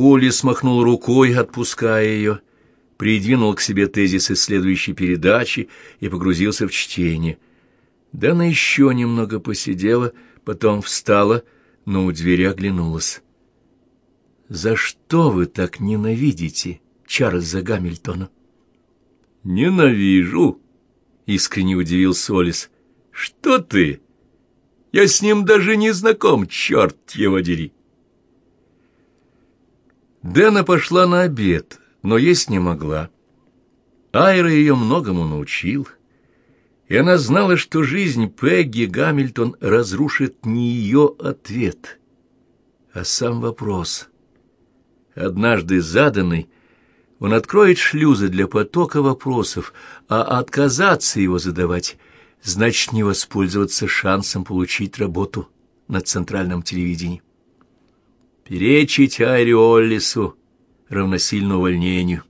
Уолли смахнул рукой, отпуская ее, придвинул к себе тезисы следующей передачи и погрузился в чтение. Дана еще немного посидела, потом встала, но у двери оглянулась. «За что вы так ненавидите Чарльза Гамильтона?» «Ненавижу», — искренне удивился Олис. «Что ты? Я с ним даже не знаком, черт его дери!» Дэна пошла на обед, но есть не могла. Айра ее многому научил, и она знала, что жизнь Пегги Гамильтон разрушит не ее ответ, а сам вопрос — однажды заданный, он откроет шлюзы для потока вопросов, а отказаться его задавать значит не воспользоваться шансом получить работу на центральном телевидении. Перечить Айриоллису равносильно увольнению.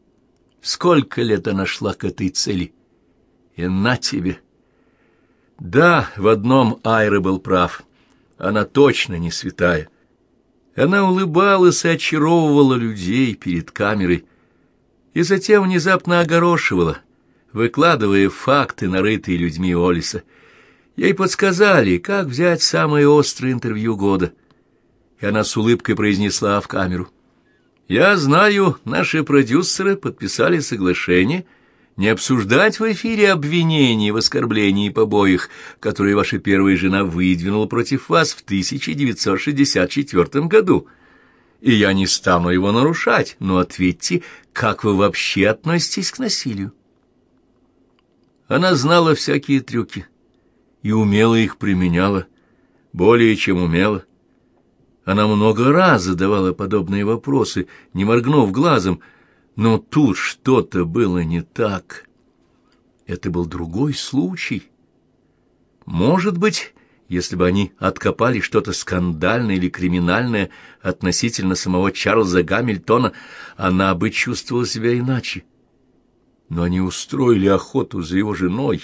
Сколько лет она шла к этой цели? И на тебе! Да, в одном Айра был прав. Она точно не святая. Она улыбалась и очаровывала людей перед камерой, и затем внезапно огорошивала, выкладывая факты, нарытые людьми Олиса. Ей подсказали, как взять самое острое интервью года, и она с улыбкой произнесла в камеру. «Я знаю, наши продюсеры подписали соглашение — не обсуждать в эфире обвинений в оскорблении и побоях, которые ваша первая жена выдвинула против вас в 1964 году. И я не стану его нарушать, но ответьте, как вы вообще относитесь к насилию? Она знала всякие трюки и умело их применяла, более чем умело. Она много раз задавала подобные вопросы, не моргнув глазом, но тут что-то было не так. Это был другой случай. Может быть, если бы они откопали что-то скандальное или криминальное относительно самого Чарльза Гамильтона, она бы чувствовала себя иначе. Но они устроили охоту за его женой.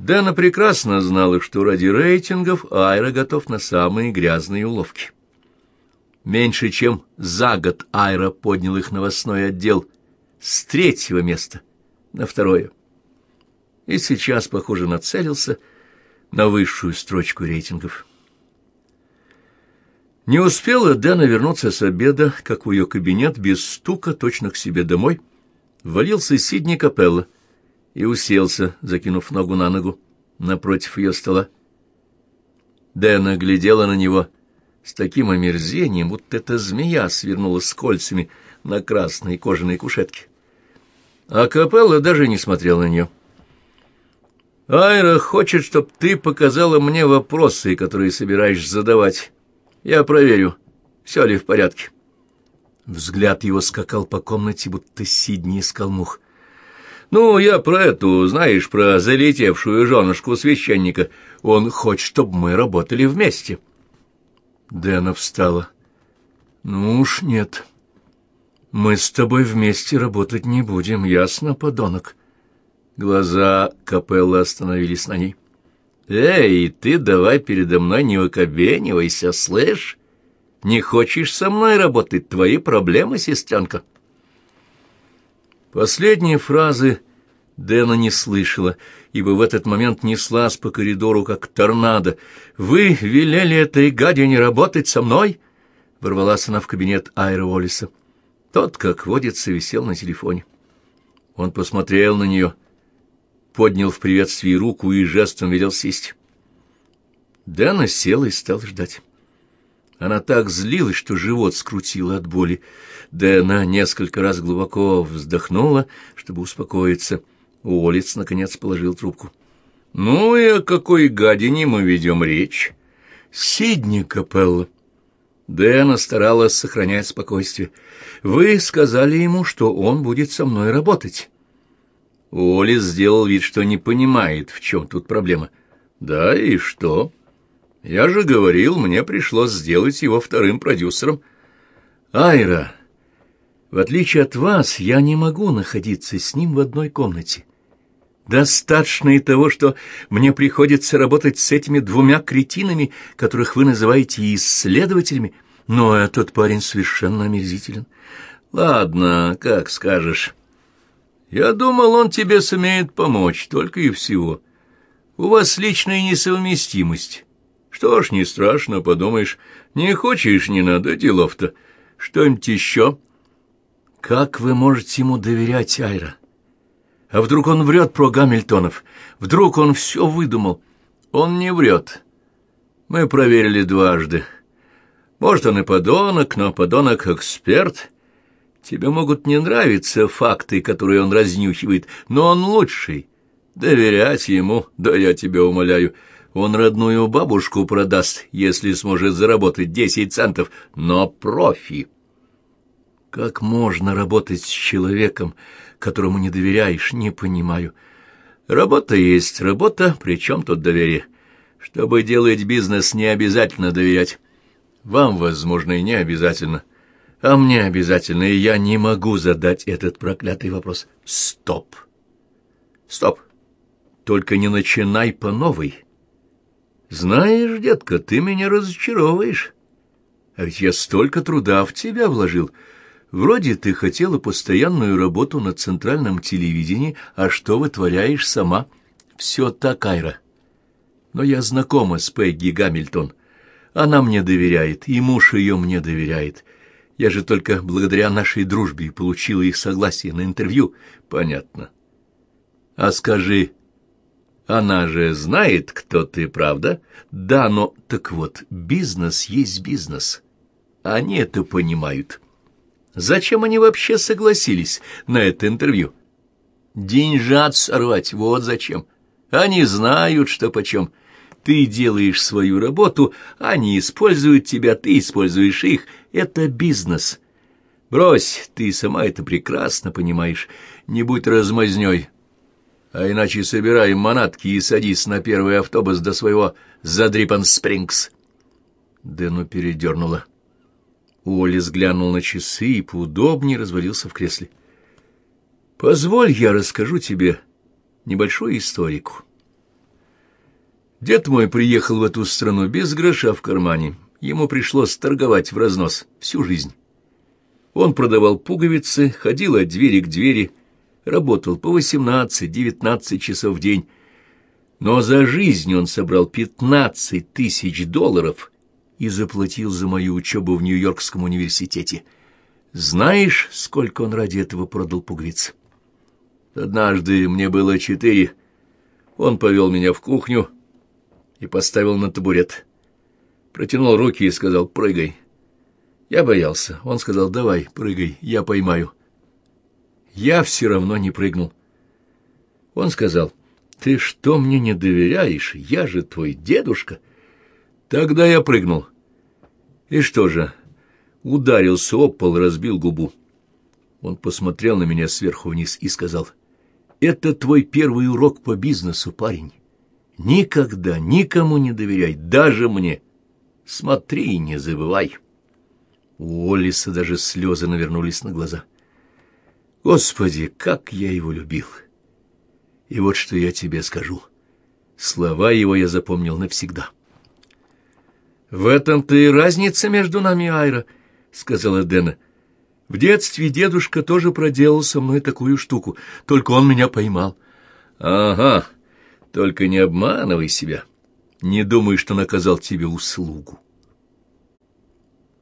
Дэна прекрасно знала, что ради рейтингов Айра готов на самые грязные уловки. Меньше чем за год Айра поднял их новостной отдел с третьего места на второе. И сейчас, похоже, нацелился на высшую строчку рейтингов. Не успела Дэна вернуться с обеда, как в ее кабинет без стука, точно к себе домой, ввалился Сидни Капелла и уселся, закинув ногу на ногу, напротив ее стола. Дэна глядела на него — с таким омерзением, будто эта змея свернула с кольцами на красной кожаной кушетке. А Капелла даже не смотрел на нее. «Айра хочет, чтобы ты показала мне вопросы, которые собираешься задавать. Я проверю, все ли в порядке». Взгляд его скакал по комнате, будто Сидни искал мух. «Ну, я про эту, знаешь, про залетевшую женушку священника. Он хочет, чтобы мы работали вместе». Дэна встала. «Ну уж нет. Мы с тобой вместе работать не будем, ясно, подонок?» Глаза Капеллы остановились на ней. «Эй, ты давай передо мной не выкобенивайся, слышь? Не хочешь со мной работать? Твои проблемы, сестренка?» Последние фразы Дэна не слышала, ибо в этот момент неслась по коридору, как торнадо. «Вы велели этой гаде не работать со мной?» Ворвалась она в кабинет Айра Уоллиса. Тот, как водится, висел на телефоне. Он посмотрел на нее, поднял в приветствии руку и жестом велел сесть. Дэна села и стала ждать. Она так злилась, что живот скрутило от боли. Дэна несколько раз глубоко вздохнула, чтобы успокоиться — Уоллиц, наконец, положил трубку. «Ну и о какой гадине мы ведем речь?» «Сидни Капелла». Дэна старалась сохранять спокойствие. «Вы сказали ему, что он будет со мной работать». Уоллиц сделал вид, что не понимает, в чем тут проблема. «Да и что?» «Я же говорил, мне пришлось сделать его вторым продюсером». «Айра, в отличие от вас, я не могу находиться с ним в одной комнате. Достаточно и того, что мне приходится работать с этими двумя кретинами, которых вы называете исследователями. но этот парень совершенно омерзителен. Ладно, как скажешь. Я думал, он тебе сумеет помочь, только и всего. У вас личная несовместимость. Что ж, не страшно, подумаешь. Не хочешь, не надо делов-то. Что-нибудь еще? Как вы можете ему доверять, Айра? А вдруг он врет про Гамильтонов? Вдруг он все выдумал? Он не врет. Мы проверили дважды. Может, он и подонок, но подонок-эксперт. Тебе могут не нравиться факты, которые он разнюхивает, но он лучший. Доверять ему, да я тебя умоляю, он родную бабушку продаст, если сможет заработать десять центов, но профи. Как можно работать с человеком, которому не доверяешь, не понимаю. Работа есть работа, причем тут доверие. Чтобы делать бизнес, не обязательно доверять. Вам, возможно, и не обязательно. А мне обязательно, и я не могу задать этот проклятый вопрос. Стоп. Стоп. Только не начинай по новой. Знаешь, детка, ты меня разочаровываешь. А ведь я столько труда в тебя вложил. Вроде ты хотела постоянную работу на центральном телевидении, а что вытворяешь сама? Все так, Айра. Но я знакома с Пегги Гамильтон. Она мне доверяет, и муж ее мне доверяет. Я же только благодаря нашей дружбе получила их согласие на интервью. Понятно. А скажи, она же знает, кто ты, правда? Да, но... Так вот, бизнес есть бизнес. Они это понимают. Зачем они вообще согласились на это интервью? Деньжат сорвать, вот зачем. Они знают, что почем. Ты делаешь свою работу, они используют тебя, ты используешь их. Это бизнес. Брось, ты сама это прекрасно понимаешь. Не будь размазнёй. А иначе собирай манатки и садись на первый автобус до своего Задрипан-Спрингс. Дэну передернула. Уоллес глянул на часы и поудобнее развалился в кресле. «Позволь, я расскажу тебе небольшую историку». Дед мой приехал в эту страну без гроша в кармане. Ему пришлось торговать в разнос всю жизнь. Он продавал пуговицы, ходил от двери к двери, работал по 18-19 часов в день. Но за жизнь он собрал 15 тысяч долларов и заплатил за мою учебу в Нью-Йоркском университете. Знаешь, сколько он ради этого продал пуговиц? Однажды мне было четыре. Он повел меня в кухню, и поставил на табурет. Протянул руки и сказал «прыгай». Я боялся. Он сказал «давай, прыгай, я поймаю». Я все равно не прыгнул. Он сказал «ты что мне не доверяешь? Я же твой дедушка». Тогда я прыгнул. И что же, ударился об пол, разбил губу. Он посмотрел на меня сверху вниз и сказал «это твой первый урок по бизнесу, парень». Никогда никому не доверяй, даже мне. Смотри и не забывай. У Олиса даже слезы навернулись на глаза. Господи, как я его любил! И вот что я тебе скажу. Слова его я запомнил навсегда. «В этом-то и разница между нами, Айра», — сказала Дэна. «В детстве дедушка тоже проделал со мной такую штуку, только он меня поймал». «Ага», только не обманывай себя. Не думай, что наказал тебе услугу.